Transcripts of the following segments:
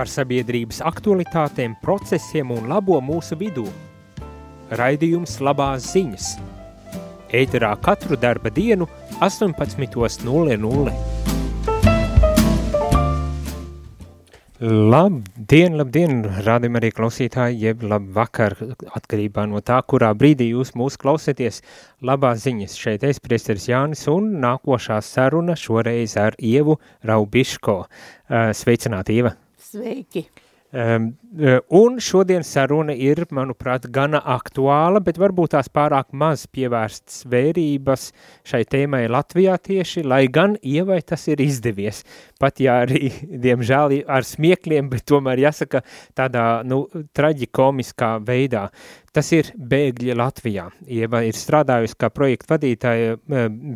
par sabiedrības aktualitātēm, procesiem un labo mūsu vidū. Raidījums labās ziņas. Ēterā katru darba dienu 18.00. Labdien, labdien, rādījum arī klausītāji, jeb labvakar, atkarībā no tā, kurā brīdī jūs mūs klausieties. Labās ziņas šeit es, priesteris Jānis, un nākošā saruna šoreiz ar Ievu Raubiško. Sveicināti, Ieva! Sveiki! Um, un šodien saruna ir, manuprāt, gana aktuāla, bet varbūt tās pārāk maz pievērsts vērības šai tēmai Latvijā tieši, lai gan ievai tas ir izdevies. Pat ja arī, diemžēl, ar smiekļiem, bet tomēr jāsaka tādā, nu, traģikomiskā veidā. Tas ir bēgļi Latvijā. Ieva ir strādājusi kā projekta vadītāja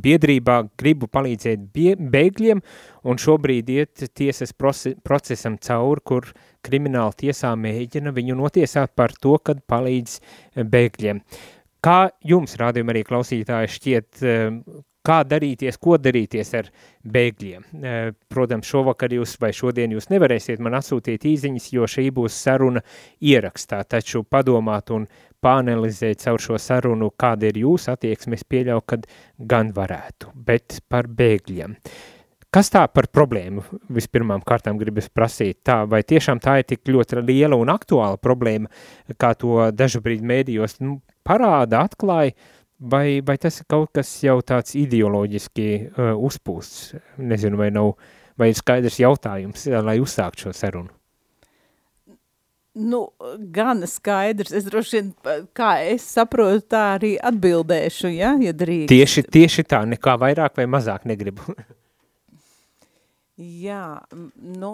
biedrībā Gribu palīdzēt bēgļiem, un šobrīd iet tiesas procesam cauri, kur krimināla tiesā mēģina viņu notiesāt par to, kad palīdz bēgļiem. Kā jums, rādījumi arī klausītāji, šķiet, kā darīties, ko darīties ar bēgļiem. Protams, šovakar jūs vai šodien jūs nevarēsiet man atsūtīt īziņas, jo šī būs saruna ierakstā, taču padomāt un pāanalizēt caur šo sarunu, kāda ir jūsu attieksme, es pieļauju, kad gan varētu, bet par bēgļiem. Kas tā par problēmu vispirmām kārtām gribas prasīt? Tā, vai tiešām tā ir tik ļoti liela un aktuāla problēma, kā to dažu brīdi mēdījos nu, parāda, atklāja, vai, vai tas ir kaut kas jau tāds ideoloģiski uh, uzpūsts? Nezinu, vai nav, vai ir skaidrs jautājums, lai uzsākt šo sarunu? Nu, gan skaidrs, es droši vien, kā es saprotu, tā arī atbildēšu, ja, ja drīkst. Tieši, tieši tā, nekā vairāk vai mazāk negribu. Jā, nu,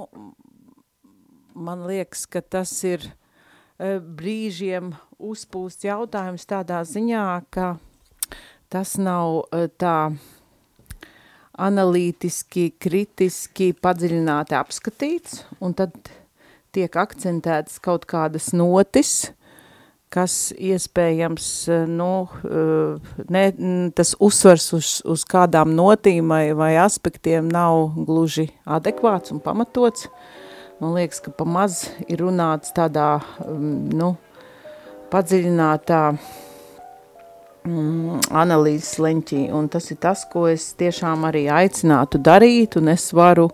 man liekas, ka tas ir e, brīžiem uzpūst jautājums tādā ziņā, ka tas nav e, tā analītiski, kritiski, padziļināti apskatīts, un tad tiek akcentētas kaut kādas notis, kas iespējams, eh, nu, eh, ne, tas uzsvars uz, uz kādām notīm vai, aspektiem nav gluži adekvāts un pamatots. Man liekas, ka pamaz ir runāts tādā, mm, nu, padziļinātā mm, analīzes leņķī, un tas ir tas, ko es tiešām arī aicinātu darīt, un es varu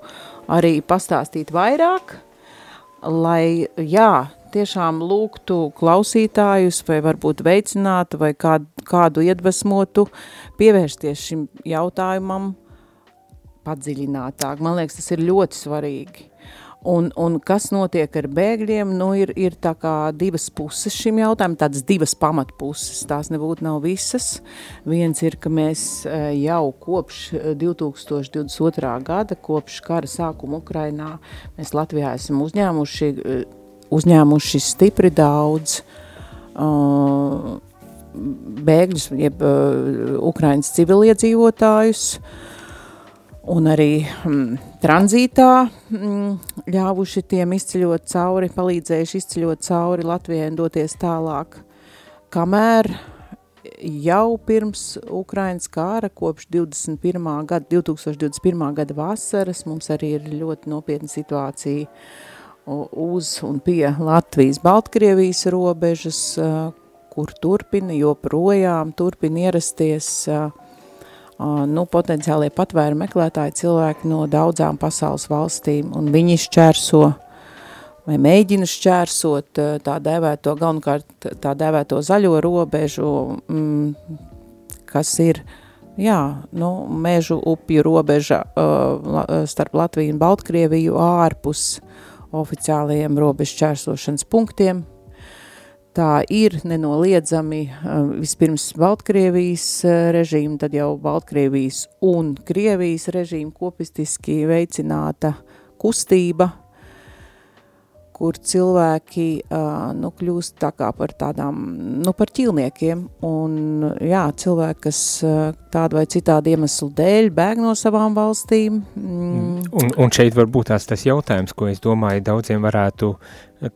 arī pastāstīt vairāk, lai, jā, tiešām lūgtu klausītājus vai varbūt veicinātu vai kādu, kādu iedvesmotu pievērsties šim jautājumam padziļinātāk. Man liekas, tas ir ļoti svarīgi. Un, un kas notiek ar bēgļiem, nu ir, ir tā kā divas puses šim jautājumam, tādas divas pamatpuses, tās nebūtu nav visas. Viens ir, ka mēs eh, jau kopš 2022. gada, kopš kara sākuma Ukrainā, mēs Latvijā esam uzņēmuši eh, uzņēmuši stipri daudz uh, bēgļus, jeb uh, Ukrainas civiliedzīvotājus, un arī mm, tranzītā mm, ļāvuši tiem izceļot cauri, palīdzējuši izceļot cauri Latvijai un doties tālāk. Kamēr jau pirms Ukrainas kāra, kopš 21. Gada, 2021. gada vasaras, mums arī ir ļoti nopietna situācija uz un pie Latvijas-Baltkrievijas robežas, kur turpina joprojām, turpina ierasties nu, potenciālie patvēru meklētāji cilvēki no daudzām pasaules valstīm, un viņi šķērso vai mēģina šķērsot tā dēvēto, galvenokārt tā dēvēto zaļo robežu, mm, kas ir, jā, nu, mežu upju robeža uh, starp Latviju un Baltkrieviju ārpus oficiālajiem robežu čērsošanas punktiem. Tā ir nenoliedzami um, vispirms Baltkrievijas uh, režīma, tad jau Baltkrievijas un Krievijas režīma kopistiski veicināta kustība, kur cilvēki uh, nu, kļūst tā kā par tādām, nu, par ķilniekiem, un jā, cilvēki, kas tādu vai citādu iemeslu dēļ bēg no savām valstīm. Mm. Un, un šeit varbūt tās tas jautājums, ko es domāju, daudziem varētu,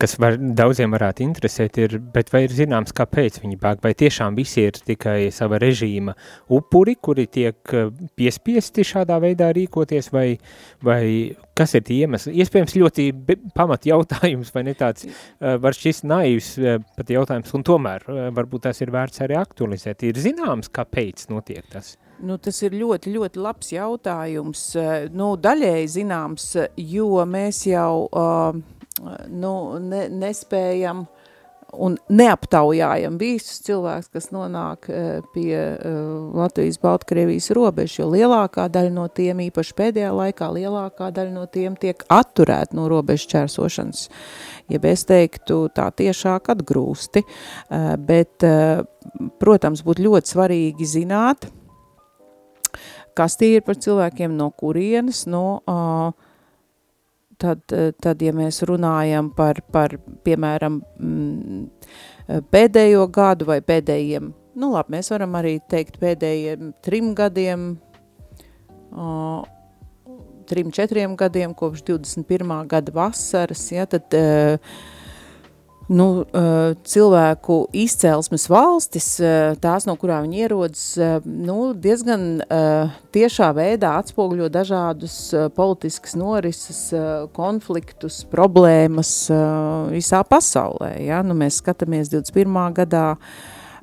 kas var, daudziem varētu interesēt, ir, bet vai ir zināms, kāpēc viņi bēg, vai tiešām visi ir tikai sava režīma upuri, kuri tiek eh, piespiesti šādā veidā rīkoties, vai, vai kas ir tie iemesli? Iespējams ļoti pamat jautājums, vai ne tāds, eh, var šis naivs eh, pat jautājums, un tomēr varbūt tas ir vērts arī aktualizēt. Ir zināms, kāpēc notiek tas? Nu, tas ir ļoti, ļoti labs jautājums. Eh, nu, daļēji zināms, jo mēs jau uh, nu, ne, nespējam un neaptaujājam visus cilvēkus, kas nonāk uh, pie uh, Latvijas-Baltkrievijas robežas, jo lielākā daļa no tiem, īpaši pēdējā laikā, lielākā daļa no tiem tiek atturēt no robežas čērsošanas. Ja es teiktu tā tiešāk atgrūsti, bet, protams, būtu ļoti svarīgi zināt, kas tie ir par cilvēkiem, no kurienes, no, uh, tad, tad, ja mēs runājam par, par piemēram, mm, pēdējo gadu vai pēdējiem, nu labi, mēs varam arī teikt pēdējiem trim gadiem, uh, trim, četriem gadiem, kopš 21. gada vasaras, ja, tad uh, nu, eh, cilvēku izcelsmes valstis, eh, tās, no kurām viņi ierodas, eh, nu, diezgan tiešā veidā atspoguļo dažādus politiskas norises, konfliktus, problēmas visā pasaulē. Ja? Nu, mēs skatāmies 21. gadā,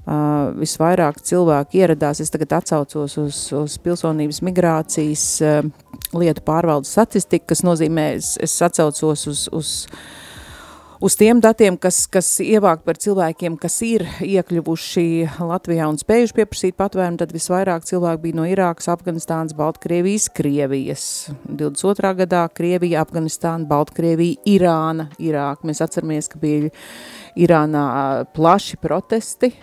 Uh, visvairāk cilvēku ieradās, es tagad atsaucos uz, uz pilsonības migrācijas uh, lietu pārvaldes statistiku, kas nozīmē, es, es atsaucos uz, uz uh, uz tiem datiem, kas, kas ievāk par cilvēkiem, kas ir iekļuvuši Latvijā un spējuši pieprasīt patvērumu, tad visvairāk cilvēku bija no Irākas, Afganistānas, Baltkrievijas, Krievijas. 22. gadā Krievija, Afganistāna, Baltkrievija, Irāna, Irāka. Mēs atceramies, ka bija Irānā plaši protesti,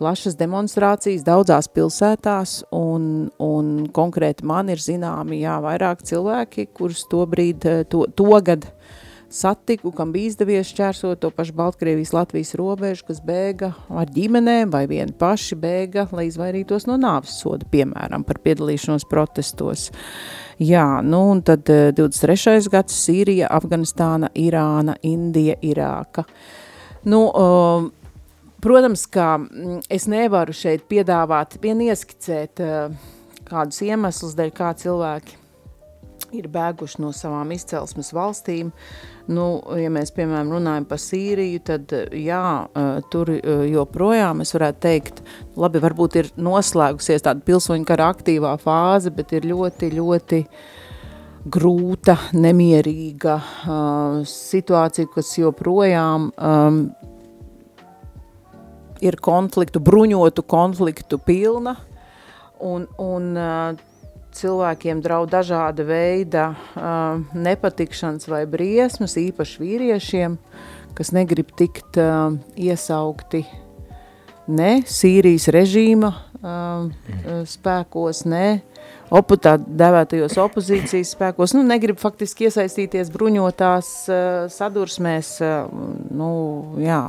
plašas demonstrācijas daudzās pilsētās, un, un konkrēti man ir zināmi, jā, vairāk cilvēki, kurus to brīdi, to, to gadu satiku, kam bija izdevies šķērsot to pašu Baltkrievijas Latvijas robežu, kas bēga ar ģimenēm vai vieni paši bēga, lai izvairītos no nāves soda, piemēram, par piedalīšanos protestos. Jā, nu un tad 23. Eh, gads Sīrija, Afganistāna, Irāna, Indija, Irāka. Nu, uh, protams, ka mm, es nevaru šeit piedāvāt, vien ieskicēt uh, kādus iemeslus dēļ, kā cilvēki ir bēguši no savām izcelsmes valstīm. Nu, ja mēs, piemēram, runājam par Sīriju, tad, jā, tur joprojām es varētu teikt, labi, varbūt ir noslēgusies tāda pilsoņu kara aktīvā fāze, bet ir ļoti, ļoti grūta, nemierīga uh, situācija, kas joprojām um, ir konfliktu, bruņotu konfliktu pilna, un, un uh, cilvēkiem draud dažāda veida uh, nepatikšanas vai briesmas, īpaši vīriešiem, kas negrib tikt uh, iesaukti ne Sīrijas režīma uh, spēkos, ne opu, tā devētajos opozīcijas spēkos, nu, negrib faktiski iesaistīties bruņotās uh, sadursmēs, uh, nu, jā,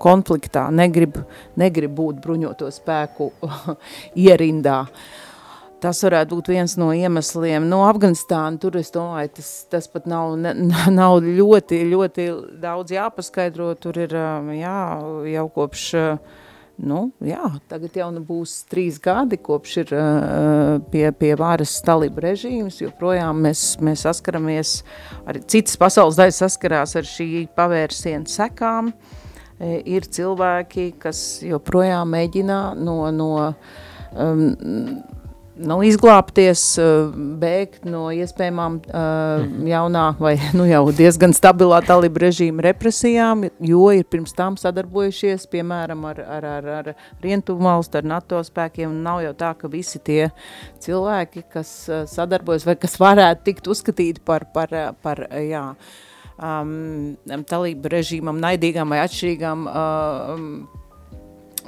konfliktā, negrib, negrib būt bruņoto spēku ierindā. Uh, Tas varētu būt viens no iemesliem. No Afganistāna tur es domāju, tas, tas pat nav, ne, nav ļoti, ļoti daudz jāpaskaidro. Tur ir jā, jau kopš, nu jā, tagad jau nu būs trīs gadi, kopš ir pie, pie varas talība režīms, joprojām mēs, mēs saskaramies, arī citas pasaules daļas saskarās ar šī pavērsiena sekām. Ir cilvēki, kas joprojām mēģina no, no um, nu, izglābties, eh, bēgt no iespējamām uh, jaunā vai nu, jau diezgan stabilā talibu režīma represijām, jo ir pirms tam sadarbojušies, piemēram, ar, ar, ar, ar Rientuvu valstu, ar NATO spēkiem, un nav jau tā, ka visi tie cilvēki, kas uh, sadarbojas vai kas varētu tikt uzskatīti par, par, par jā, um, talību režīmam naidīgām vai atšķirīgām uh, um,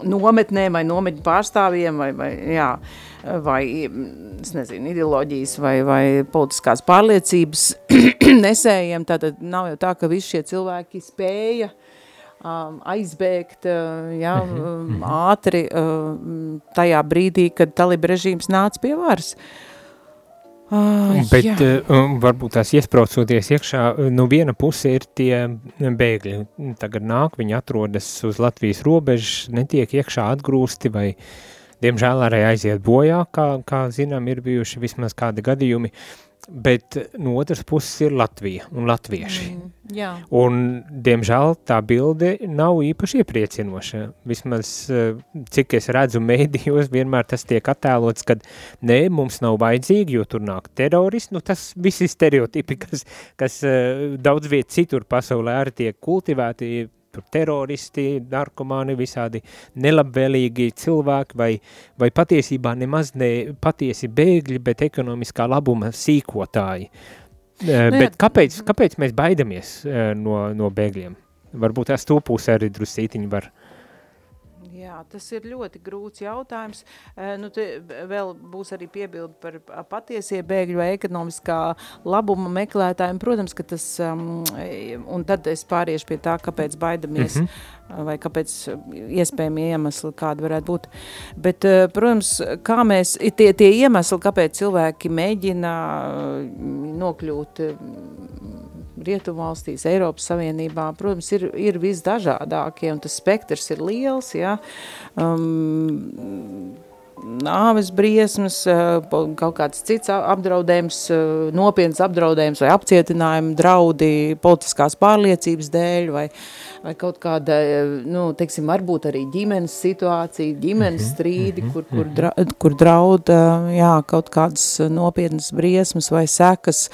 nometnēm vai nometņu pārstāvjiem vai, vai jā, uh, vai es nezinu, ideoloģijas vai, vai politiskās pārliecības nesējiem, tātad nav jau tā, ka visi šie cilvēki spēja um, aizbēgt uh, ja, um, ātri uh, tajā brīdī, kad taliba režīms nāca pie varas. Uh, Bet jā. uh, varbūt tās iespraucoties iekšā, nu viena puse ir tie bēgļi. Tagad nāk, viņi atrodas uz Latvijas robežas, netiek iekšā atgrūsti vai, diemžēl, arī aiziet bojā, kā, kā zinām, ir bijuši vismaz kādi gadījumi. Bet no otras puses ir Latvija un latvieši. Mm, jā. Un, diemžēl, tā bilde nav īpaši iepriecinoša. Vismaz, eh, cik es redzu mēdījos, vienmēr tas tiek attēlots, kad nē, mums nav vajadzīgi, jo tur nāk teroristi. Nu, tas visi stereotipi, kas, kas eh, daudz viet citur pasaulē arī tiek kultivēti, tur teroristi, narkomāni, visādi nelabvēlīgi cilvēki vai, vai patiesībā nemaz ne patiesi bēgļi, bet ekonomiskā labuma sīkotāji. Nu, bet kāpēc, kāpēc mēs baidamies no, no bēgļiem? Varbūt tās to pusē arī drusītiņi var Jā, tas ir ļoti grūts jautājums. Nu, vēl būs arī piebildi par patiesie bēgļu vai ekonomiskā labuma meklētājiem. Protams, ka tas, um, un tad es pāriešu pie tā, kāpēc baidamies, mm -hmm. Vai kāpēc iespējami iemesli kādi varētu būt. Bet, protams, kā mēs, tie, tie iemesli, kāpēc cilvēki mēģina nokļūt Rietumvalstīs, Eiropas Savienībā, protams, ir, ir visdažādākie, un tas spektrs ir liels, ja, um, nāves briesmas, uh, kaut kāds cits apdraudējums, uh, nopietns apdraudējums vai apcietinājumi, draudi politiskās pārliecības dēļ vai, vai kaut kāda, uh, nu, teiksim, varbūt arī ģimenes situācija, ģimenes mhm, strīdi, mhm, kur, kur, mhm. dra, kur draud, jā, kaut kādas nopietnas briesmas vai sekas,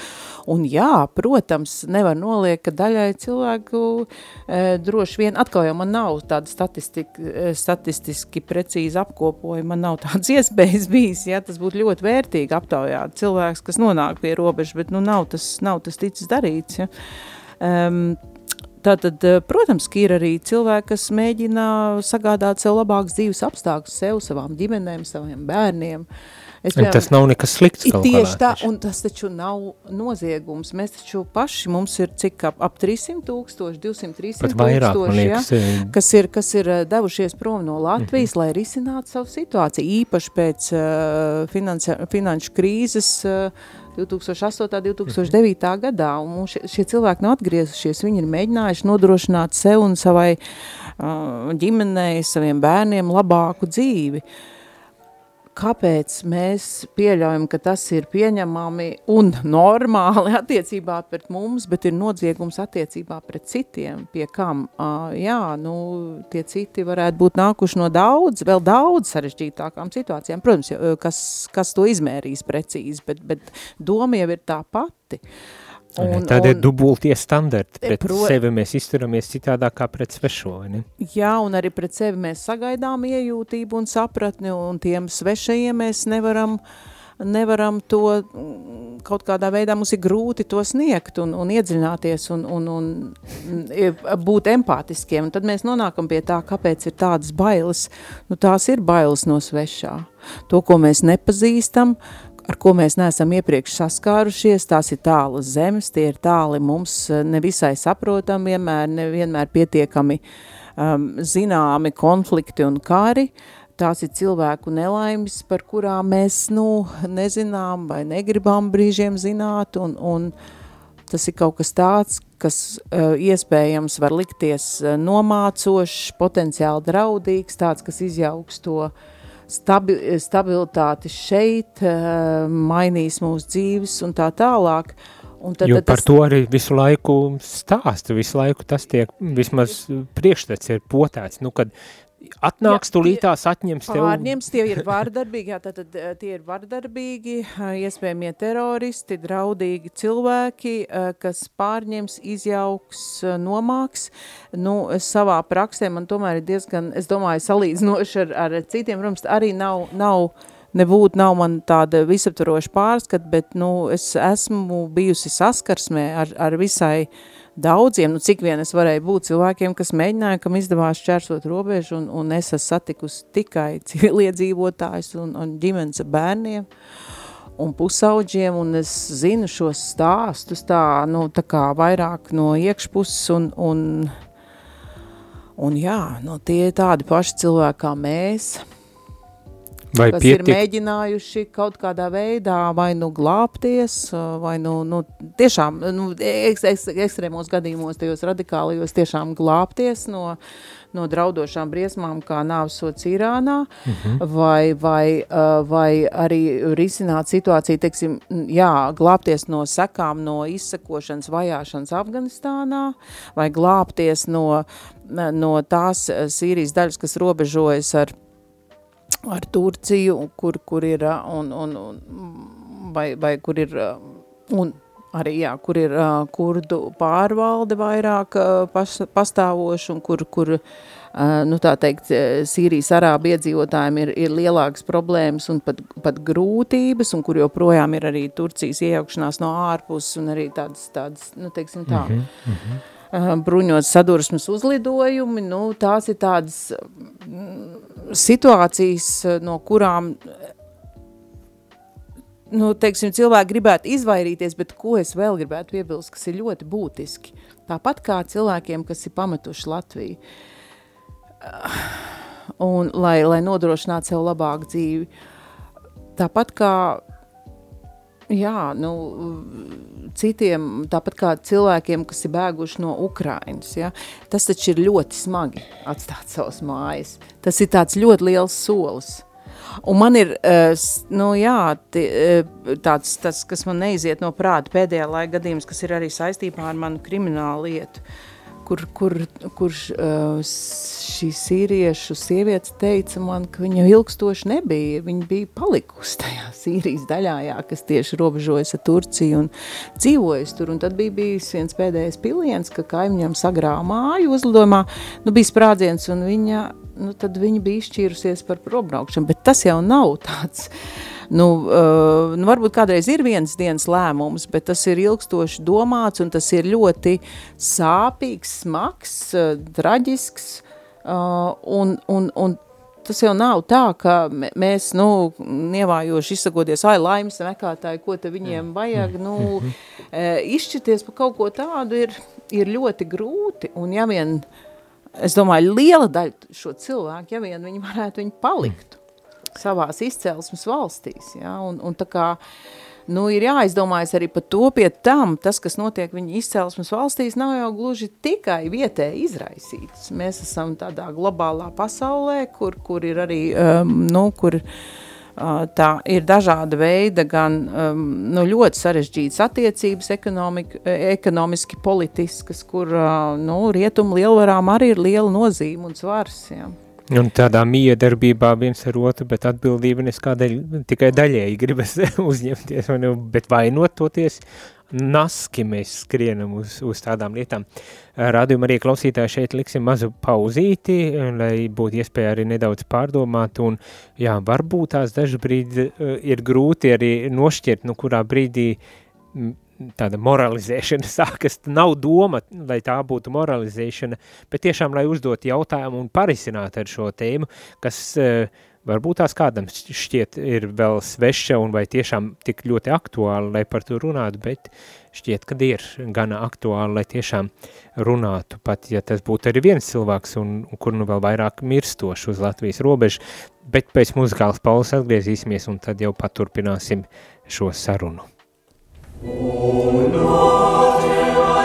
Un jā, protams, nevar noliekt, ka daļai cilvēku e, droši vien, atkal jau man nav tāda e, statistiski precīzi apkopojuma, man nav tādas iespējas bijis, ja tas būtu ļoti vērtīgi aptaujāt cilvēks, kas nonāk pie robežas, bet nu nav tas, nav tas ticis darīts, ja. Um, Tātad, e, protams, ir arī cilvēki, kas mēģina sagādāt sev labākus dzīves apstākļus, sev, savām ģimenēm, saviem bērniem. Uh, Es, piemēram, tas nav nekas slikts. Tieši tā, un tas taču nav noziegums. Mēs taču paši, mums ir cik ap, ap 300 tūkstoši, 200, 300 vairāk, tūkstoši, liekas, ja, kas, ir, kas ir devušies prom no Latvijas, mm -hmm. lai risinātu savu situāciju, īpaši pēc uh, finansi, finanšu krīzes uh, 2008. 2009. gadā, un šie, šie cilvēki nav atgriezušies, viņi ir mēģinājuši nodrošināt sev un savai uh, ģimenei, saviem bērniem labāku dzīvi. Uh, kāpēc mēs pieļaujam, ka tas ir pieņemami un normāli attiecībā pret mums, bet ir nodziegums attiecībā pret citiem, pie kam, uh, jā, nu, tie citi varētu būt nākuši no daudz, vēl daudz sarežģītākām situācijām, protams, kas, kas to izmērīs precīzi, bet, bet doma jau ir tā pati. Uh, Un, Tādi ir dubultie standarti. Pret pro... sevi mēs izturamies citādā kā pret svešo, ne? Jā, un arī pret sevi mēs sagaidām iejūtību un sapratni, un tiem svešajiem mēs nevaram, nevaram to kaut kādā veidā, mums ir grūti to sniegt un, un iedziļināties un, un, un būt empātiskiem. Un tad mēs nonākam pie tā, kāpēc ir tādas bailes. Nu, tās ir bailes no svešā. To, ko mēs nepazīstam, uh, ar ko mēs neesam iepriekš saskārušies, tās ir tālas zemes, tie ir tāli mums eh, nevisai saprotam vienmēr, nevienmēr pietiekami um, zināmi konflikti un kari, tās ir cilvēku nelaimes, par kurām mēs, nu, nezinām vai negribam brīžiem zināt, un, un tas ir kaut kas tāds, kas uh, iespējams var likties uh, nomācošs, potenciāli draudīgs, tāds, kas izjauks to uh, stabi stabilitāti šeit, eh, mainīs mūsu dzīves un tā tālāk. Un tad, jo tad par tas... to arī visu laiku stāsta, visu laiku tas tiek, vismaz priekšstats ir potēts, nu, kad atnāks tulītās atņems tev. Pārņems, tie ir vardarbīgi, jā, tātad eh, tie ir vardarbīgi, eh, iespējamie teroristi, draudīgi cilvēki, eh, kas pārņems, izjauks, nomāks. Nu, savā praksē man tomēr ir diezgan, es domāju, salīdzinoši ar, ar citiem, protams, arī nav, nav nebūtu nav man tāda visaptvaroša pārskat, bet, nu, es esmu bijusi saskarsmē ar, ar visai daudziem, nu cik vien es varēju būt cilvēkiem, kas mēģināja, kam izdevās šķērsot robežu, un, un es esmu satikusi tikai civiliedzīvotājus un, un ģimenes bērniem un pusauģiem, un es zinu šos stāstus tā, nu, tā kā vairāk no iekšpuses, un, un, un jā, nu, tie ir tādi paši cilvēki kā mēs, Vai kas pietik... ir mēģinājuši kaut kādā veidā vai nu glābties, vai nu, nu tiešām nu, eks, eks, ekstrēmos gadījumos, tajos radikālajos tiešām glābties no, no draudošām briesmām, kā nāvsots Irānā, uh Mhm. -huh. vai, vai, vai arī risināt situāciju, teiksim, jā, glābties no sekām, no izsakošanas, vajāšanas Afganistānā, vai glābties no, no tās Sīrijas daļas, kas robežojas ar ar Turciju, kur, kur ir, un, un, un, vai, vai kur ir, un arī, jā, kur ir uh, kurdu pārvalde vairāk uh, pas, pastāvoši, un kur, kur uh, nu tā teikt, Sīrijas arābu iedzīvotājiem ir, ir lielākas problēmas un pat, pat grūtības, un kur joprojām ir arī Turcijas iejaukšanās no ārpuses, un arī tādas, tādas nu, teiksim tā, mm -hmm, mm -hmm bruņot sadursmes uzlidojumi, nu, tās ir tādas situācijas, no kurām nu, teiksim, cilvēki gribētu izvairīties, bet ko es vēl gribētu piebilst, kas ir ļoti būtiski. Tāpat kā cilvēkiem, kas ir pametuši Latviju, un lai, lai nodrošinātu sev labāku dzīvi. Tāpat kā jā, nu, citiem, tāpat kā cilvēkiem, kas ir bēguši no Ukrainas, ja, tas taču ir ļoti smagi atstāt savas mājas. Tas ir tāds ļoti liels solis. Un man ir, nu jā, tāds, tas, kas man neiziet no prāta pēdējā laika gadījums, kas ir arī saistībā ar manu kriminālu lietu, kur, kur, kur šī sīriešu sievietes teica man, ka viņa ilgstoši nebija, viņa bija palikusi tajā Sīrijas daļā, jā, kas tieši robežojas ar Turciju un dzīvojas tur, un tad bija bijis viens pēdējais piliens, ka kaimiņam sagrāva māju uzlidojumā, nu bija sprādziens, un viņa, nu tad viņa bija izšķīrusies par probraukšanu, bet tas jau nav tāds, nu, uh, nu, varbūt kādreiz ir viens dienas lēmums, bet tas ir ilgstoši domāts un tas ir ļoti sāpīgs, smags, uh, traģisks uh, un, un, un tas jau nav tā, ka mēs, nu, nievājoši izsakoties, ai, laimes meklētāji, ko te viņiem vajag, nu, izšķirties par kaut ko tādu ir, ir ļoti grūti, un ja vien, es domāju, liela daļa šo cilvēku, ja vien viņi varētu viņi paliktu savās izcelsmes valstīs, ja, un, un tā kā, nu, ir jāizdomājas arī par to pie tam, tas, kas notiek viņa izcelsmes valstīs, nav jau gluži tikai vietēji izraisīts. Mēs esam tādā globālā pasaulē, kur, kur ir arī, um, nu, kur uh, tā ir dažāda veida gan um, nu, ļoti sarežģītas attiecības ekonomiski, politiskas, kur, uh, nu, rietumu lielvarām arī ir liela nozīme un svars, ja. Un tādā miedarbībā viens ar otru, bet atbildība neskādēļ tikai daļēji gribas uzņemties, vai ne, bet vainot toties naski mēs skrienam uz, uz tādām lietām. Rādījumā arī klausītāji šeit liksim mazu pauzīti, lai būtu iespēja arī nedaudz pārdomāt, un jā, varbūt tās dažu brīdi ir grūti arī nošķirt, nu kurā brīdī tāda moralizēšana sākas, nav doma, lai tā būtu moralizēšana, bet tiešām, lai uzdot jautājumu un parisināt ar šo tēmu, kas uh, varbūt tās kādam šķiet ir vēl sveša un vai tiešām tik ļoti aktuāli, lai par to runātu, bet šķiet, kad ir gana aktuāli, lai tiešām runātu, pat ja tas būtu arī viens cilvēks un, un kur nu vēl vairāk mirstoši uz Latvijas robežu, bet pēc muzikālas pauzes atgriezīsimies un tad jau paturpināsim šo sarunu. Oh, o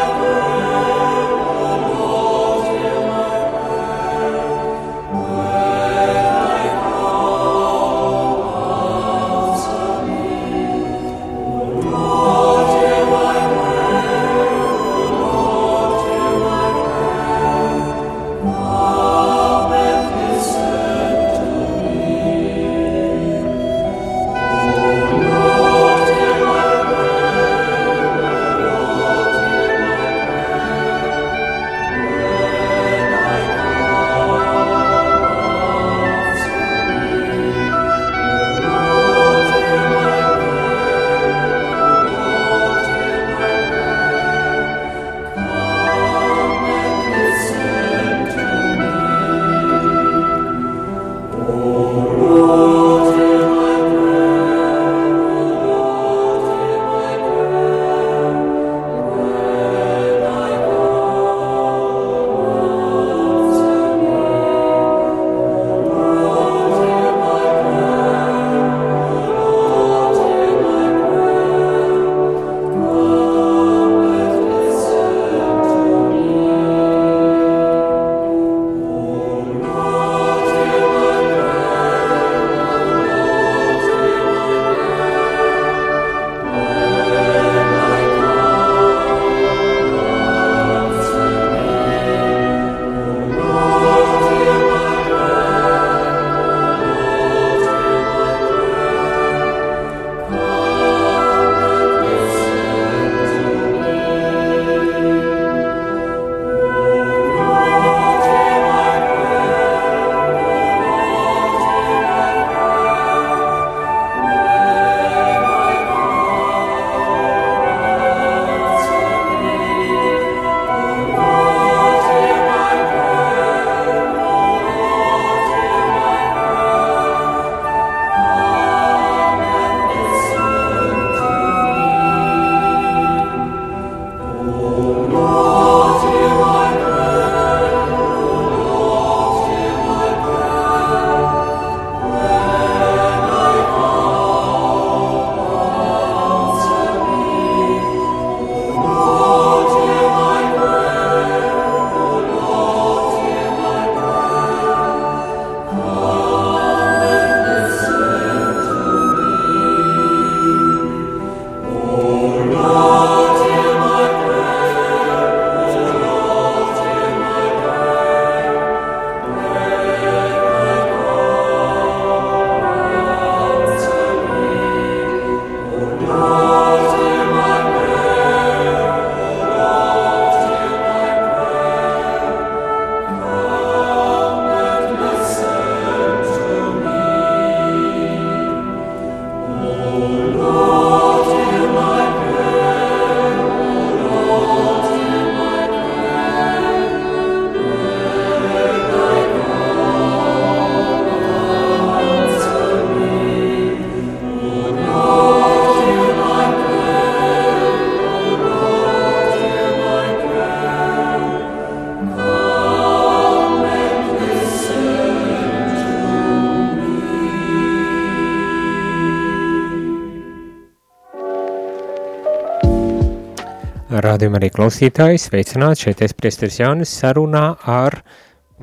Rādījumā arī klausītāji, sveicināti, šeit es priesteris Jānis sarunā ar,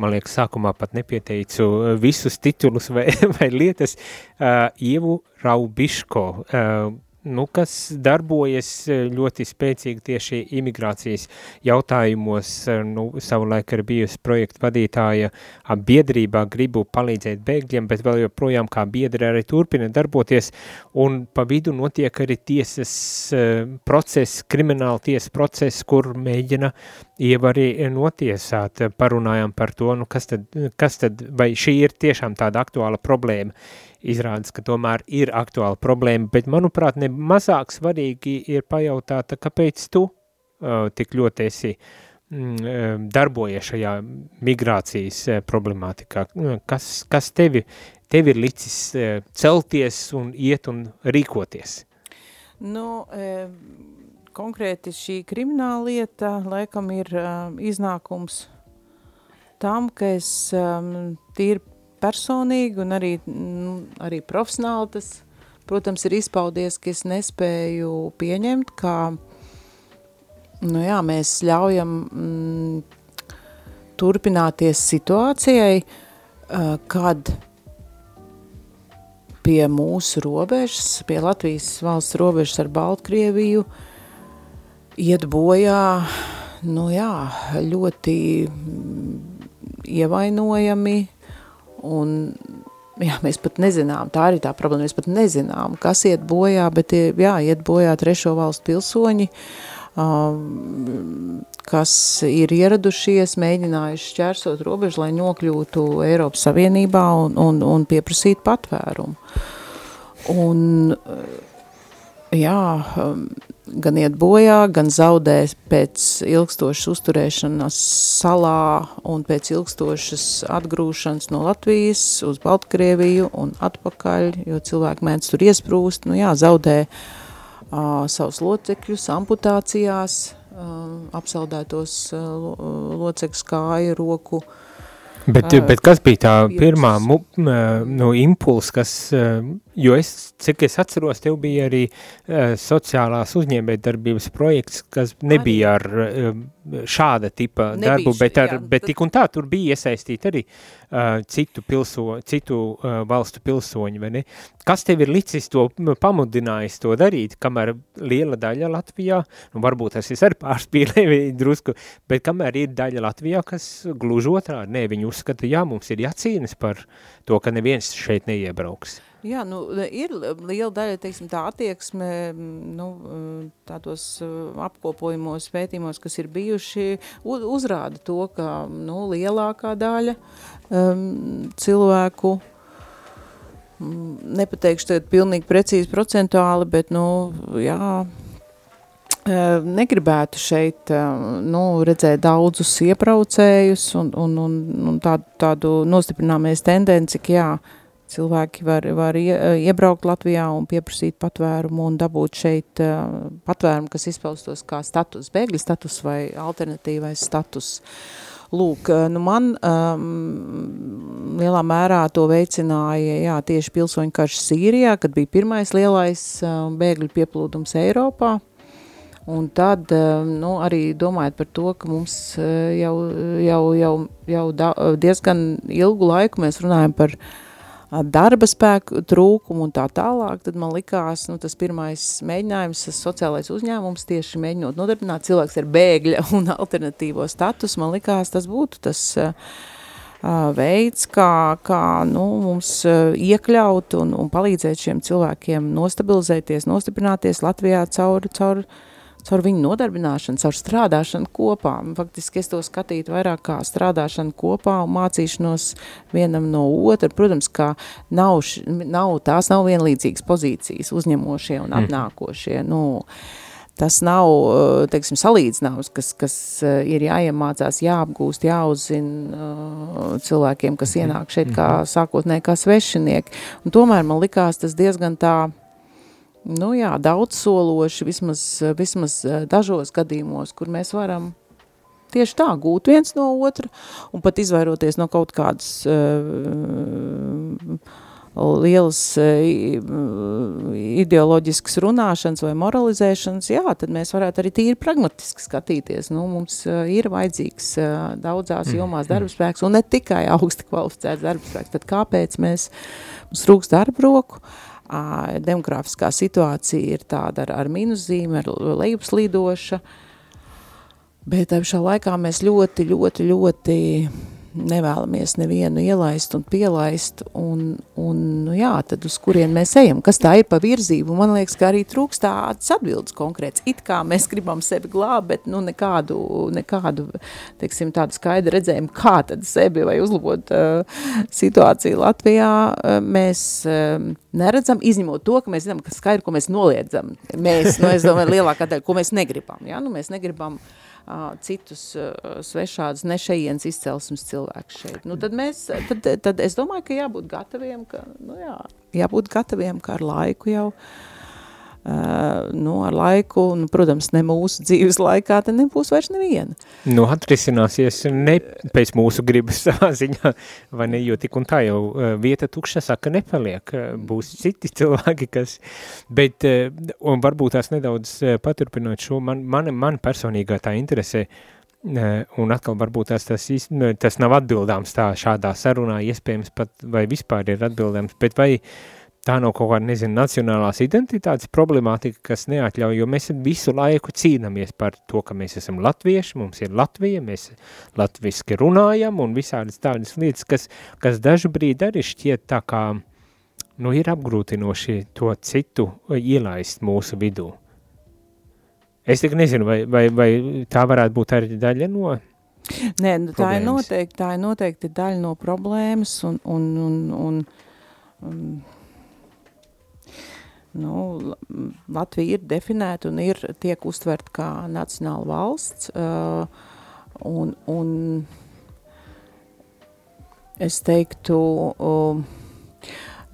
man liekas, sākumā pat nepieteicu visus titulus vai, vai lietas, uh, Ievu Raubiško, uh, nu, kas darbojas e, ļoti spēcīgi tieši imigrācijas jautājumos, e, nu, savulaik ir bijusi projekta vadītāja biedrībā, gribu palīdzēt bēgļiem, bet vēl joprojām kā biedri arī turpina darboties, un pa vidu notiek arī tiesas e, process, krimināla tiesas process, kur mēģina ievari notiesāt, parunājām par to, nu, kas tad, kas tad, vai šī ir tiešām tāda aktuāla problēma, izrādas, ka tomēr ir aktuāla problēma, bet manuprāt, ne mazāk svarīgi ir pajautāt, kāpēc tu uh, tik ļoti esi mm, darbojies šajā migrācijas problemātikā, kas, kas tevi, tevi ir licis celties un iet un rīkoties? Nu, e, konkrēti šī krimināla lieta laikam ir uh, iznākums tam, ka es um, tīri personīgi un arī, nu, arī profesionāli tas, protams, ir izpaudies, ka es nespēju pieņemt, kā, nu jā, mēs ļaujam mm, turpināties situācijai, uh, kad pie mūsu robežas, pie Latvijas valsts robežas ar Baltkrieviju, iet bojā, nu jā, ļoti ievainojami, Un, jā, mēs pat nezinām, tā arī tā problēma, mēs pat nezinām, kas iet bojā, bet jā, iet bojā trešo valstu pilsoņi, kas ir ieradušies, mēģinājuši šķērsot robežu, lai nokļūtu Eiropas Savienībā un, un, un pieprasīt patvērumu. Un, jā, gan iet bojā, gan zaudē pēc ilgstošas uzturēšanas salā un pēc ilgstošas atgrūšanas no Latvijas uz Baltkrieviju un atpakaļ, jo cilvēki mēdz tur iesprūst, nu jā, zaudē uh, savus locekļus amputācijās, uh, apsaldētos uh, locekļus kāju, roku, Bet, bet kas bija tā pirmā nu, impuls, kas, jo es, cik es atceros, tev bija arī sociālās uzņēmējdarbības projekts, kas nebija ar šāda tipa Nebija, darbu, bet, ar, jā, bet tik un tā tur bija iesaistīti arī uh, citu, pilso, citu uh, valstu pilsoņi, vai ne? Kas tev ir licis to pamudinājis to darīt, kamēr liela daļa Latvijā, nu varbūt tas ir arī pārspīlē drusku, bet kamēr ir daļa Latvijā, kas gluži otrā, ne, viņi uzskata, jā, mums ir jācīnas par to, ka neviens šeit neiebrauks. Jā, nu, ir liela daļa, teiksim, tā attieksme, nu, tādos apkopojumos, pētījumos, kas ir bijuši, uzrāda to, ka, nu, lielākā daļa um, cilvēku, nepateikšu tagad pilnīgi precīzi procentuāli, bet, nu, jā, negribētu šeit, nu, redzēt daudzus iebraucējus un, un, un, un tādu, tādu nostiprināmies tendenci, ka, jā, cilvēki var, var ie, iebraukt Latvijā un pieprasīt patvērumu un dabūt šeit uh, patvērumu, kas izpaustos kā status, bēgļa status vai alternatīvais status. Lūk, nu man um, lielā mērā to veicināja jā, tieši pilsoņu karš Sīrijā, kad bija pirmais lielais um, bēgļu pieplūdums Eiropā. Un tad nu, arī domājot par to, ka mums jau, jau, jau, jau da, diezgan ilgu laiku mēs runājam par uh, darba spēku trūkumu un tā tālāk, tad man likās, nu, tas pirmais mēģinājums, tas sociālais uzņēmums tieši mēģinot nodarbināt cilvēks ar bēgļa un alternatīvo status, man likās, tas būtu tas veids, kā, kā nu, mums iekļaut un, un palīdzēt šiem cilvēkiem nostabilizēties, nostiprināties Latvijā caur, caur, caur viņu nodarbināšanu, caur strādāšanu kopā. Faktiski es to skatītu vairāk kā strādāšanu kopā un mācīšanos vienam no otra. Protams, ka nav, nav, tās nav vienlīdzīgas pozīcijas uzņemošie un mhm. apnākošie. Mm. Nu, tas nav, eh, teiksim, salīdzināms, kas, kas eh, ir jāiemācās, jāapgūst, jāuzzina eh, cilvēkiem, kas mhm. ienāk šeit kā mhm. sākotnē kā svešinieki. Un tomēr man likās tas diezgan tā, nu jā, daudz sološi, vismaz, vismaz dažos gadījumos, kur mēs varam tieši tā gūt viens no otra un pat izvairoties no kaut kādas uh, lielas e, ideoloģiskas runāšanas vai moralizēšanas, jā, tad mēs varētu arī tīri pragmatiski skatīties. Nu, mums ir vajadzīgs daudzās mm, jomās mm. darbspēks, un ne tikai augsti kvalificēts darbspēks. Tad kāpēc mēs, mums trūks darbroku? Demografiskā situācija ir tāda ar, ar minuszīme, ar lejupslīdoša, bet pašā laikā mēs ļoti, ļoti, ļoti nevēlamies nevienu ielaist un pielaist, un, un nu jā, tad uz kurien mēs ejam, kas tā ir pa virzību, man liekas, ka arī trūkst tāds atbildes konkrēts, it kā mēs gribam sevi glābt, bet nu nekādu, nekādu, teiksim, tādu skaidru redzējumu, kā tad sevi vai uzlabot uh, situāciju Latvijā, uh, mēs uh, neredzam, izņemot to, ka mēs zinām, ka skaidru, ko mēs noliedzam, mēs, nu es domāju, lielākā daļa, ko mēs negribam, ja, nu mēs negribam uh, citus svešādus nešajienas izcelsmes cilvēkus šeit. Nu, tad, mēs, tad, tad es domāju, ka jābūt gataviem, ka, nu jā, jābūt gataviem, ka ar laiku jau uh, Uh, nu, ar laiku, un, protams, ne mūsu dzīves laikā, tad nebūs vairs neviena. Nu, atrisināsies ne pēc mūsu gribas savā ziņā, vai ne, jo tik un tā jau uh, vieta tukša saka nepaliek, uh, būs citi cilvēki, kas, bet, un varbūt tās nedaudz paturpinot šo, man, man, man personīgā tā interesē, un atkal varbūt tas, tas, nu, tas nav atbildāms tā šādā sarunā, iespējams pat, vai vispār ir atbildāms, bet vai uh, tā nav kaut kāda, nezinu, nacionālās identitātes problemātika, kas neatļauj, jo mēs visu laiku cīnamies par to, ka mēs esam latvieši, mums ir Latvija, mēs latviski runājam un visādas tādas lietas, kas, kas dažu brīdi arī šķiet tā kā, nu, ir apgrūtinoši to citu ielaist mūsu vidū. Es tik nezinu, vai, vai, vai tā varētu būt arī daļa no Nē, nu, tā ir noteikti, tā ir noteikti daļa no problēmas un, un, un, un, un nu, Latvija ir definēta un ir tiek uztvert kā nacionāla valsts, uh, un, un es teiktu, uh,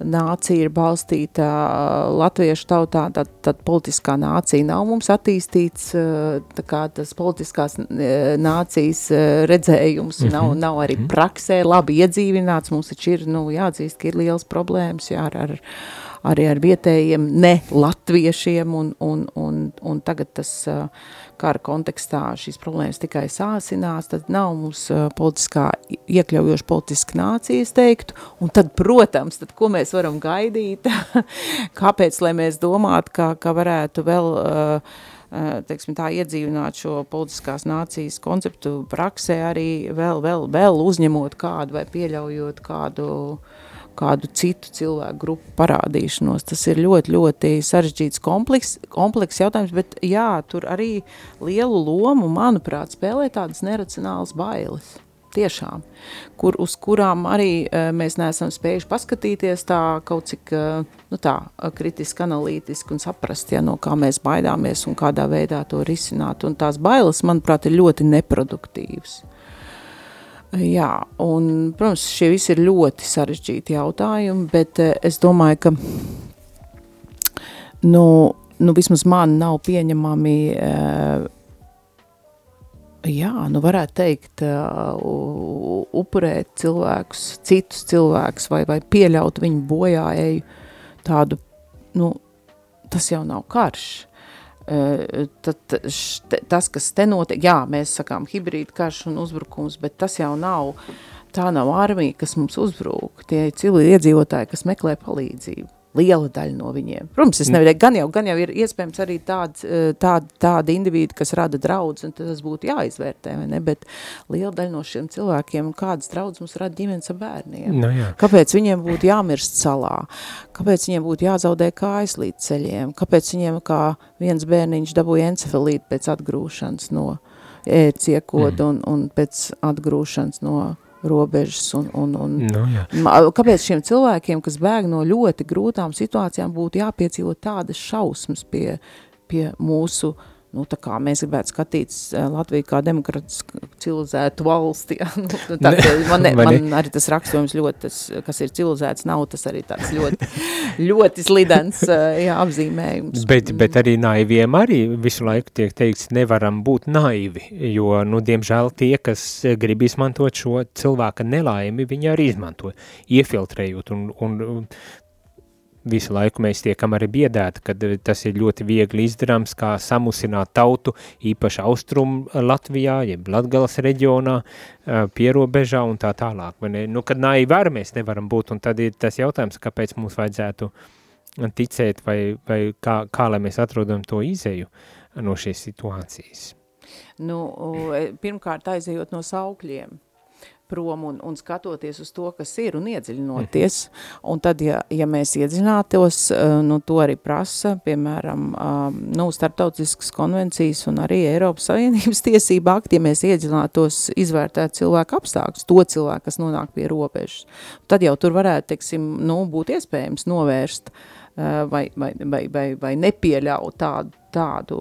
nācija ir balstīta uh, latviešu tautā, tad, tad politiskā nācija nav mums attīstīts, uh, tas politiskās uh, nācijas redzējums mm -hmm. nav, nav arī mhm. praksē labi iedzīvināts, mums taču ir, nu, jāatzīst, ka ir liels problēmas, jā, ar, ar arī ar vietējiem ne latviešiem, un, un, un, un tagad tas kara kontekstā šīs problēmas tikai sāsinās, tad nav mums politiskā, iekļaujoša politiska nācija, es teiktu, un tad, protams, tad ko mēs varam gaidīt, kāpēc, lai mēs domātu, ka, ka varētu vēl teiksim, tā iedzīvināt šo politiskās nācijas konceptu praksē arī vēl, vēl, vēl uzņemot kādu vai pieļaujot kādu uh, kādu citu cilvēku grupu parādīšanos. Tas ir ļoti, ļoti sarežģīts kompleks, kompleks jautājums, bet jā, tur arī lielu lomu, manuprāt, spēlē tādas neracionālas bailes. Tiešām, kur, uz kurām arī e, mēs neesam spējuši paskatīties tā kaut cik e, nu tā, kritiski, analītiski un saprast, ja, no kā mēs baidāmies un kādā veidā to risināt. Un tās bailes, manuprāt, ir ļoti neproduktīvas. Jā, un, protams, šie visi ir ļoti sarežģīti jautājumi, bet eh, es domāju, ka, nu, nu vismaz man nav pieņemami, uh, jā, nu varētu teikt, uh, upurēt cilvēkus, citus cilvēkus vai, vai pieļaut viņu bojāēju tādu, nu, tas jau nav karš tad tas, kas te notiek, jā, mēs sakām hibrīda karš un uzbrukums, bet tas jau nav, tā nav armija, kas mums uzbrūk, tie ir civili iedzīvotāji, kas meklē palīdzību. Liela daļa no viņiem. Protams, es nevaru, gan jau, gan jau ir iespējams arī tāds, tādi, tādi individi, kas rada draudz, un tas būtu jāizvērtē, vai ne, bet liela daļa no šiem cilvēkiem, kādas draudz mums rada ģimenes ar bērniem. No, jā. Kāpēc viņiem būtu jāmirst salā? Kāpēc viņiem būtu jāzaudē kājas līdz ceļiem? Kāpēc viņiem kā viens bērniņš dabūja encefalītu pēc atgrūšanas no ērciekoda mm. un, un pēc atgrūšanas no robežas. Un, un, un, nu, jā. kāpēc šiem cilvēkiem, kas bēg no ļoti grūtām situācijām, būtu jāpiedzīvo tādas šausmas pie, pie mūsu uh, nu, mēs gribētu skatīt Latviju kā demokrātisku civilizētu valsti. Ja? Nu, tā, man, ne, man arī tas rakstojums ļoti, tas, kas ir civilizēts, nav tas arī tāds ļoti, ļoti slidens jā, apzīmējums. Bet, bet arī naiviem arī visu laiku tiek teikts, nevaram būt naivi, jo, nu, diemžēl tie, kas grib izmantot šo cilvēka nelaimi, viņi arī izmanto, iefiltrējot un, un visu laiku mēs tiekam arī biedēti, kad eh, tas ir ļoti viegli izdarāms, kā samusināt tautu, īpaši Austrum Latvijā, jeb Latgales reģionā, eh, pierobežā un tā tālāk. Nu, kad naivi arī mēs nevaram būt, un tad ir tas jautājums, kāpēc mums vajadzētu ticēt, vai, vai kā, kā lai mēs atrodam to izeju no šīs situācijas. Nu, pirmkārt, aizejot no saukļiem prom un, un skatoties uz to, kas ir un iedziļinoties. Un tad, ja, ja mēs iedziļinātos, eh, nu, to arī prasa, piemēram, um, nu, starptautiskas konvencijas un arī Eiropas Savienības tiesība akti, ja mēs iedziļinātos izvērtēt cilvēku apstākļus, to cilvēku, kas nonāk pie robežas. Tad jau tur varētu, teiksim, nu, būt iespējams novērst uh, vai, vai, vai, vai, vai nepieļaut tādu, tādu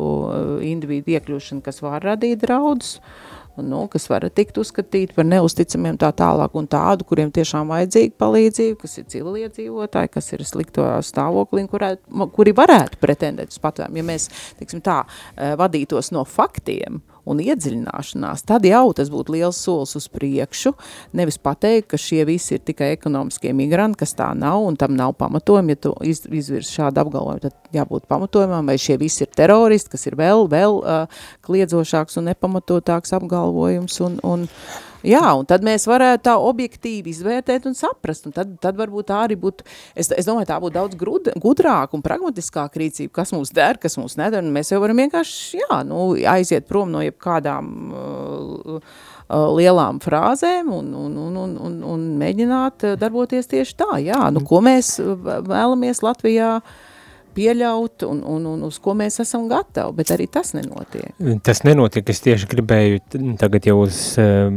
individu iekļūšanu, kas var radīt draudus, uh, nu, kas var tikt uzskatīti par neusticamiem tā tālāk un tādu, kuriem tiešām vajadzīga palīdzība, kas ir civiliedzīvotāji, kas ir slikto stāvoklī, kuri varētu pretendēt uz patvērumu. Ja mēs, tiksim tā, eh, vadītos no faktiem un iedziļināšanās, tad jau tas būtu liels solis uz priekšu, nevis pateikt, ka šie visi ir tikai ekonomiskie migranti, kas tā nav un tam nav pamatojumi, ja tu iz, izvirs šādu apgalvojumu, tad jābūt pamatojumam, vai šie visi ir teroristi, kas ir vēl, vēl uh, kliedzošāks un nepamatotāks apgalvojums un, un Jā, un tad mēs varētu tā objektīvi izvērtēt un saprast, un tad, tad varbūt tā arī būtu, es, es domāju, tā būtu daudz grud, gudrāk un pragmatiskāk rīcība, kas mums der, kas mums neder, un mēs jau varam vienkārši, jā, nu, aiziet prom no jebkādām uh, uh, lielām frāzēm un, un, un, un, un, un mēģināt darboties tieši tā, jā, nu, ko mēs vēlamies Latvijā uh, pieļaut un, un, un uz ko mēs esam gatavi, bet arī tas nenotiek. Tas nenotiek, es tieši gribēju tagad jau uz uh,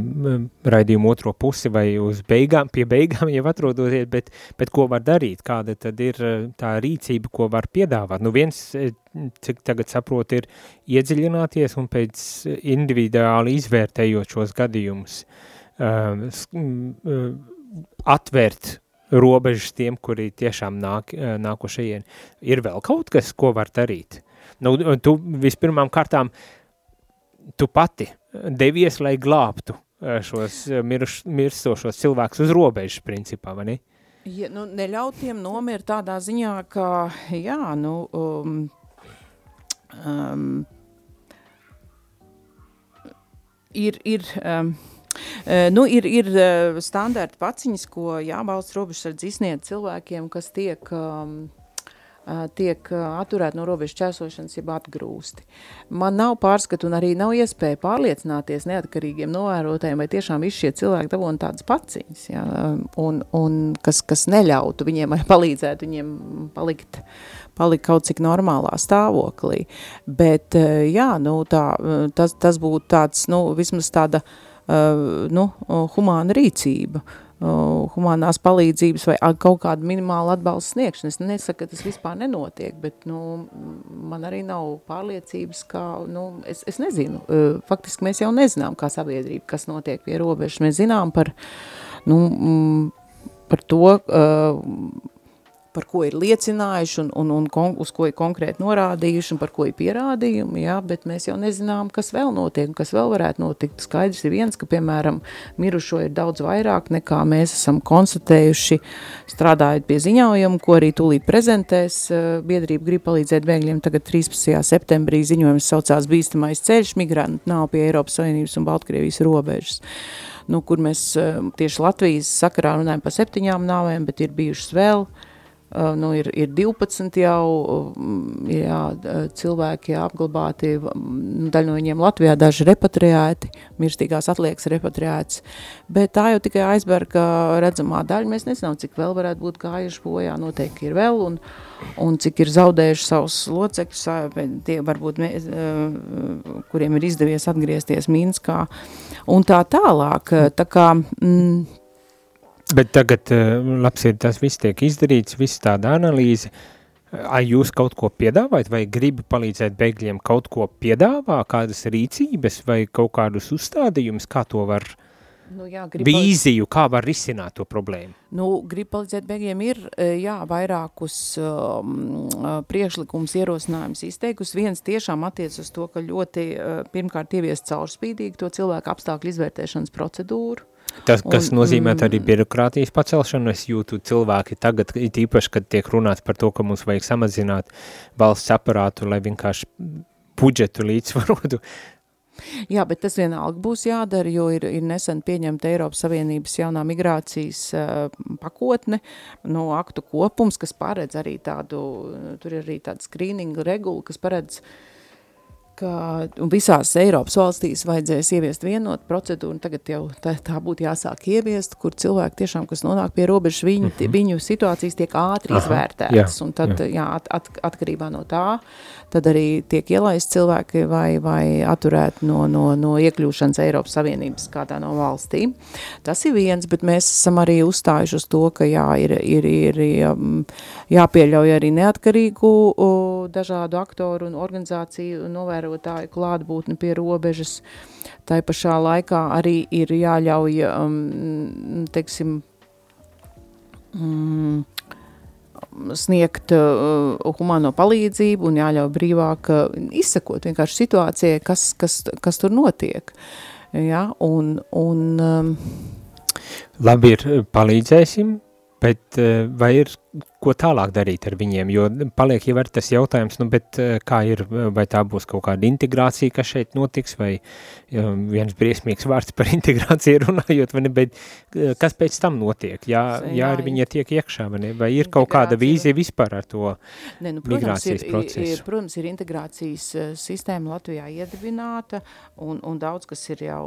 raidījumu otro pusi vai uz beigām, pie beigām jau atrodoties, bet, bet ko var darīt, kāda tad ir eh, tā rīcība, ko var piedāvāt. Nu viens, eh, cik tagad saprot, ir iedziļināties un pēc individuāli izvērtējot šos gadījumus, uh, uh, atvērt robežas tiem, kuri tiešām nāk, eh, nākušajien. Ir vēl kaut kas, ko var darīt? Nu, tu vispirmām kārtām, tu pati devies, lai glābtu eh, šos eh, mirš, mirstošos cilvēkus uz robežas principā, vai ne? Ja, nu, neļautiem nomirt tādā ziņā, ka, jā, nu, um, um, ir, ir, um, nu, ir ir standarta paciņas, ko jābalsts robežsardz izsniedz cilvēkiem, kas tiek, um, tiek atturēti no robežu čēsošanas, jeb atgrūsti. Man nav pārskatu un arī nav iespēja pārliecināties neatkarīgiem novērotājiem, vai tiešām visi šie cilvēki dabūna tādas paciņas, ja, un, un kas, kas neļautu viņiem vai palīdzētu viņiem palikt palikt kaut cik normālā stāvoklī. Bet, jā, nu, tā, tas, tas būtu tāds, nu, vismaz tāda Uh, nu, uh, humāna rīcība, uh, humanās palīdzības vai kaut kāda minimāla atbalsta sniegšana. Es nesaku, ka tas vispār nenotiek, bet nu, man arī nav pārliecības, ka, nu, es, es nezinu, faktiski mēs jau nezinām kā sabiedrība, kas notiek pie robežas. Mēs zinām par, nu, mm, par to, par ko ir liecinājuši un, un, un kon, uz ko ir konkrēti norādījuši un par ko ir pierādījumi, jā, bet mēs jau nezinām, kas vēl notiek un kas vēl varētu notikt. Skaidrs ir viens, ka, piemēram, mirušo ir daudz vairāk nekā mēs esam konstatējuši strādājot pie ziņojuma, ko arī tūlīt prezentēs. Biedrība grib palīdzēt bēgļiem tagad 13. septembrī ziņojums saucās bīstamais ceļš, migrantu nav pie Eiropas Savienības un Baltkrievijas robežas nu, kur mēs tieši Latvijas sakarā runājam par septiņām nāvēm, bet ir bijušas vēl Uh, nu, ir, ir 12 jau jā, cilvēki apglabāti, daļa no viņiem Latvijā, daži repatriēti, mirstīgās atliekas repatriēts, bet tā jau tikai aizberga redzamā daļa, mēs nezinām, cik vēl varētu būt gājuši bojā, noteikti ir vēl, un, un cik ir zaudējuši savus locekļus, tie varbūt, mēs, kuriem ir izdevies atgriezties Minskā, un tā tālāk, tā kā, mm, Bet tagad, eh, labs ir, tas viss tiek izdarīts, viss tāda analīze. Ai jūs kaut ko piedāvājat vai gribi palīdzēt bēgļiem kaut ko piedāvā, kādas rīcības vai kaut kādus uzstādījumus, kā to var nu, jā, vīziju, kā var risināt to problēmu? Nu, grib palīdzēt bēgļiem ir, e, jā, vairākus um, priekšlikums ierosinājums izteikus. Viens tiešām attiec uz to, ka ļoti uh, pirmkārt ieviest caurspīdīgi to cilvēku apstākļu izvērtēšanas procedūru, Tas, kas un, nozīmē arī birokrātijas pacelšanu, es jūtu cilvēki tagad, it īpaši, kad tiek runāts par to, ka mums vajag samazināt valsts aparātu, lai vienkārši budžetu līdzsvarotu. Jā, bet tas vienalga būs jādara, jo ir, ir nesen pieņemta Eiropas Savienības jaunā migrācijas uh, pakotne, no aktu kopums, kas paredz arī tādu, tur ir arī tāda skrīninga regula, kas paredz uh, ka visās Eiropas valstīs vajadzēs ieviest vienot procedūru, tagad jau tā, tā būtu jāsāk ieviest, kur cilvēki tiešām, kas nonāk pie robežas, viņu, uh mhm. -huh. viņu situācijas tiek ātri Aha, izvērtētas, jā, un tad, jā, jā at, at, atkarībā no tā, tad arī tiek ielaist cilvēki vai, vai atturēt no, no, no iekļūšanas Eiropas Savienības kādā no valstīm. Tas ir viens, bet mēs esam arī uzstājuši uz to, ka jā, ir, ir, ir jāpieļauj arī neatkarīgu dažādu aktoru un organizāciju novērošanu novērotāju klātbūtni pie robežas. Tā pašā laikā arī ir jāļauj, um, teiksim, um, sniegt uh, humano palīdzību un jāļauj brīvāk uh, izsekot vienkārši situācijai, kas, kas, kas tur notiek. Ja? Un, un, um, Labi ir, palīdzēsim, bet uh, vai ir ko tālāk darīt ar viņiem, jo paliek jau ar tas jautājums, nu, bet eh, kā ir, vai tā būs kaut kāda integrācija, kas šeit notiks, vai viens briesmīgs vārds par integrāciju runājot, vai ne, bet eh, kas pēc tam notiek, jā, jā ar viņa tiek iekšā, vai ne, vai ir kaut kāda vīzija vispār ar to ne, nu, protams, migrācijas ir, procesu? Ir, protams, ir integrācijas eh, sistēma Latvijā iedibināta, un, un daudz, kas ir jau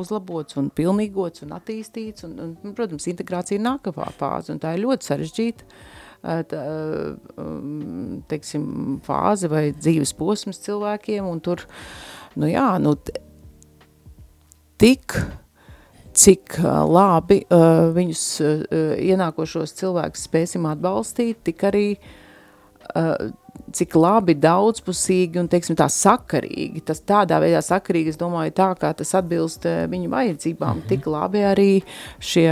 uzlabots un pilnīgots un attīstīts, un, un protams, integrācija ir nākamā fāze, un tā ir ļoti sarežģīta, tā, um, teiksim, fāze vai dzīves posms cilvēkiem, tur, nu jā, nu, tik, cik labi uh, viņus uh, ienākošos cilvēkus spēsim atbalstīt, tik arī uh, cik labi, daudzpusīgi un, teiksim, tā sakarīgi, tas tādā veidā sakarīgi, es domāju, tā kā tas atbilst eh, viņu vajadzībām, mm -hmm. tik labi arī šie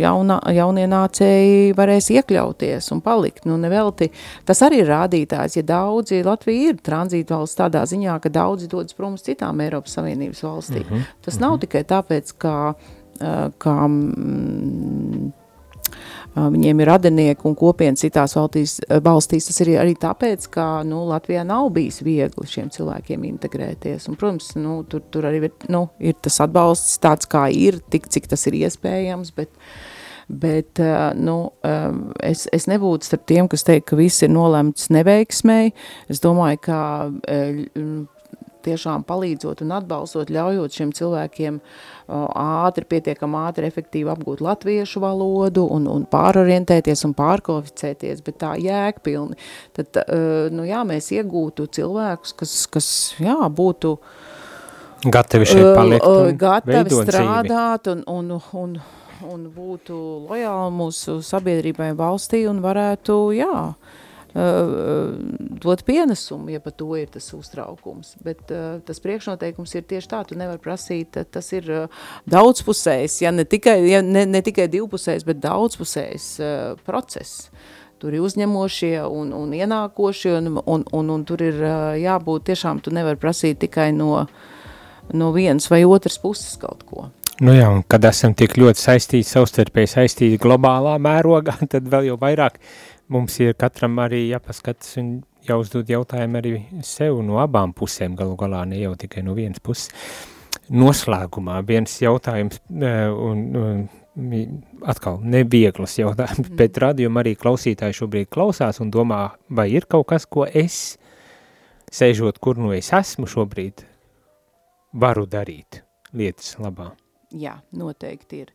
jauna, jaunie nācēji varēs iekļauties un palikt. Nu, nevelti, tas arī ir rādītājs, ja daudzi Latvija ir tranzīta valsts tādā ziņā, ka daudzi dodas prom uz citām Eiropas Savienības valstīm. Mm -hmm. Tas mm -hmm. nav mhm. tikai tāpēc, ka, eh, mm, viņiem ir radinieki un kopienas citās valstīs, valstīs. Tas ir arī tāpēc, ka nu, Latvijā nav bijis viegli šiem cilvēkiem integrēties. Un, protams, nu, tur, tur arī ir, nu, ir tas atbalsts tāds, kā ir, tik cik tas ir iespējams, bet, bet nu, es, es nebūtu starp tiem, kas teikt, ka viss ir nolemts neveiksmēji. Es domāju, ka tiešām palīdzot un atbalstot, ļaujot šiem cilvēkiem ātri, pietiekam ātri, efektīvi apgūt latviešu valodu un, un pārorientēties un pārkvalificēties, bet tā jēgpilni, tad, nu jā, mēs iegūtu cilvēkus, kas, kas jā, būtu gatavi šeit palikt un gatavi strādāt un, un, un, un būtu lojāli mūsu sabiedrībai valstī un varētu, jā, Uh, dot pienesumu, ja par to ir tas uztraukums. Bet uh, tas priekšnoteikums ir tieši tā, tu nevar prasīt, tas ir uh, daudzpusējs, ja ne tikai, ja ne, ne tikai divpusējs, bet daudzpusējs uh, process. Tur ir uzņemošie un, un ienākošie, un, un, un, un tur ir uh, jābūt tiešām, tu nevar prasīt tikai no, no vienas vai otras puses kaut ko. Nu jā, un kad esam tik ļoti saistīti, savstarpēji saistīti globālā mērogā, tad vēl jau vairāk mums ir katram arī jāpaskatās un jāuzdod jautājumu arī sev no abām pusēm, galu galā ne jau tikai no vienas puses. Noslēgumā viens jautājums, e, un, un atkal nevieglas jautājums, mm. bet radiuma arī klausītāji šobrīd klausās un domā, vai ir kaut kas, ko es, sēžot, kur nu es esmu šobrīd, varu darīt lietas labā. Jā, noteikti ir.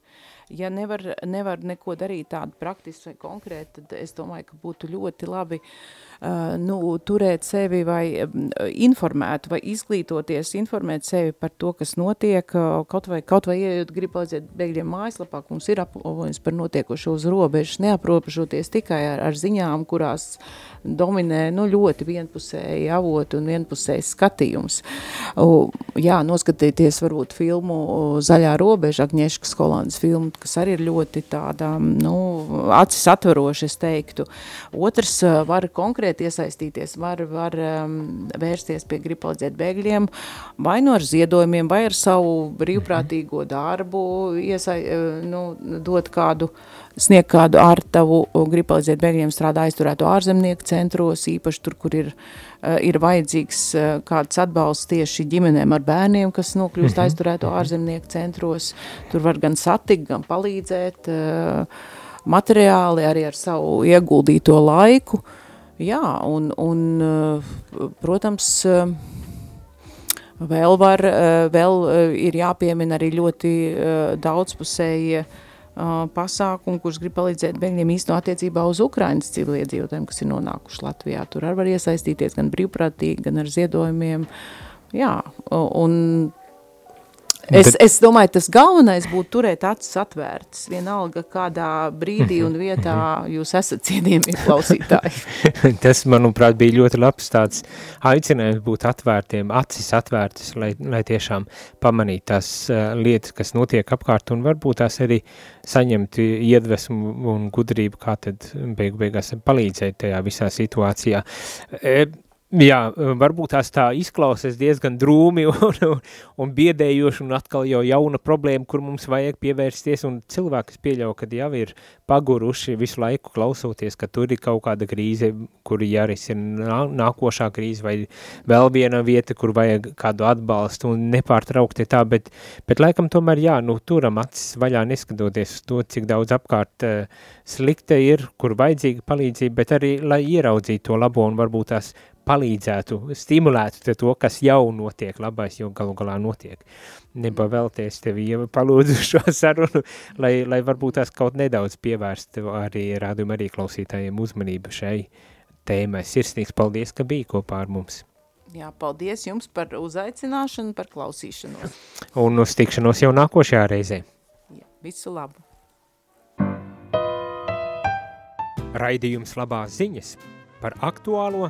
Ja nevar, nevar neko darīt tādu praktisku vai konkrētu, tad es domāju, ka būtu ļoti labi uh, nu, turēt sevi vai um, informēt vai izglītoties, informēt sevi par to, kas notiek, uh, kaut vai, kaut vai ieejot, grib palīdzēt bēgļiem mājaslapā, mums ir aplovojums par notiekošo uz robežas, neaprobežoties tikai ar, ar ziņām, kurās dominē nu, ļoti vienpusēji avoti un vienpusējs skatījums. Uh, jā, noskatīties varbūt filmu Zaļā robeža, Agnieškas Holandas filmu, kas arī ir ļoti tāda, nu, acis atveroši, es teiktu. Otrs var konkrēti iesaistīties, var, var um, vērsties pie grib palīdzēt bēgļiem, vai no nu ar ziedojumiem, vai ar savu brīvprātīgo darbu, iesai, nu, dot kādu, sniegt kādu ārtavu, grib palīdzēt bēgļiem strādā aizturēto ārzemnieku centros, īpaši tur, kur ir, ir vajadzīgs kāds atbalsts tieši ģimenēm ar bērniem, kas nokļūst mhm. aizturēto ārzemnieku centros. Tur var gan satikt, gan palīdzēt uh, materiāli, arī ar savu ieguldīto laiku. Jā, un, un uh, protams, uh, vēl var, vēl ir jāpiemina arī ļoti daudzpusēji pasākumu, kurš grib palīdzēt bēgļiem īsto attiecībā uz Ukrainas civiliedzīvotājiem, kas ir nonākuši Latvijā. Tur arī var iesaistīties gan brīvprātīgi, gan ar ziedojumiem. Jā, un Es, es domāju, tas galvenais būtu turēt acis atvērtas. Vienalga, kādā brīdī un vietā jūs esat cienījami klausītāji. tas, manuprāt, bija ļoti labs tāds aicinājums būt atvērtiem, acis atvērtas, lai, lai tiešām pamanītu tās uh, lietas, kas notiek apkārt, un varbūt tās arī saņemt iedvesmu un gudrību, kā tad beigu beigās palīdzēt tajā visā situācijā. E, Jā, varbūt tās tā izklausās diezgan drūmi un, un, un biedējoši un atkal jau jauna problēma, kur mums vajag pievērsties. Un cilvēki, pieļauj, kad jau ir paguruši visu laiku klausoties, ka tur ir kaut kāda krīze, kur jārisina nākošā krīze vai vēl viena vieta, kur vajag kādu atbalstu un nepārtraukti tā, bet, bet laikam tomēr jā, nu turam acis vaļā neskatoties uz to, cik daudz apkārt uh, slikta ir, kur vajadzīga palīdzība, bet arī, lai ieraudzītu to labo un varbūt tās palīdzētu, stimulētu to, kas jau notiek, labais jau galu galā notiek. Nepavēlties tevi jau palūdzu šo sarunu, lai, lai varbūt tās kaut nedaudz pievērst arī rādījumu arī klausītājiem uzmanību šai tēmai. Sirsnīgs paldies, ka bija kopā ar mums. Jā, paldies jums par uzaicināšanu, par klausīšanos. Un uz tikšanos jau nākošajā reizē. Jā, visu labu. Raidījums labās ziņas par aktuālo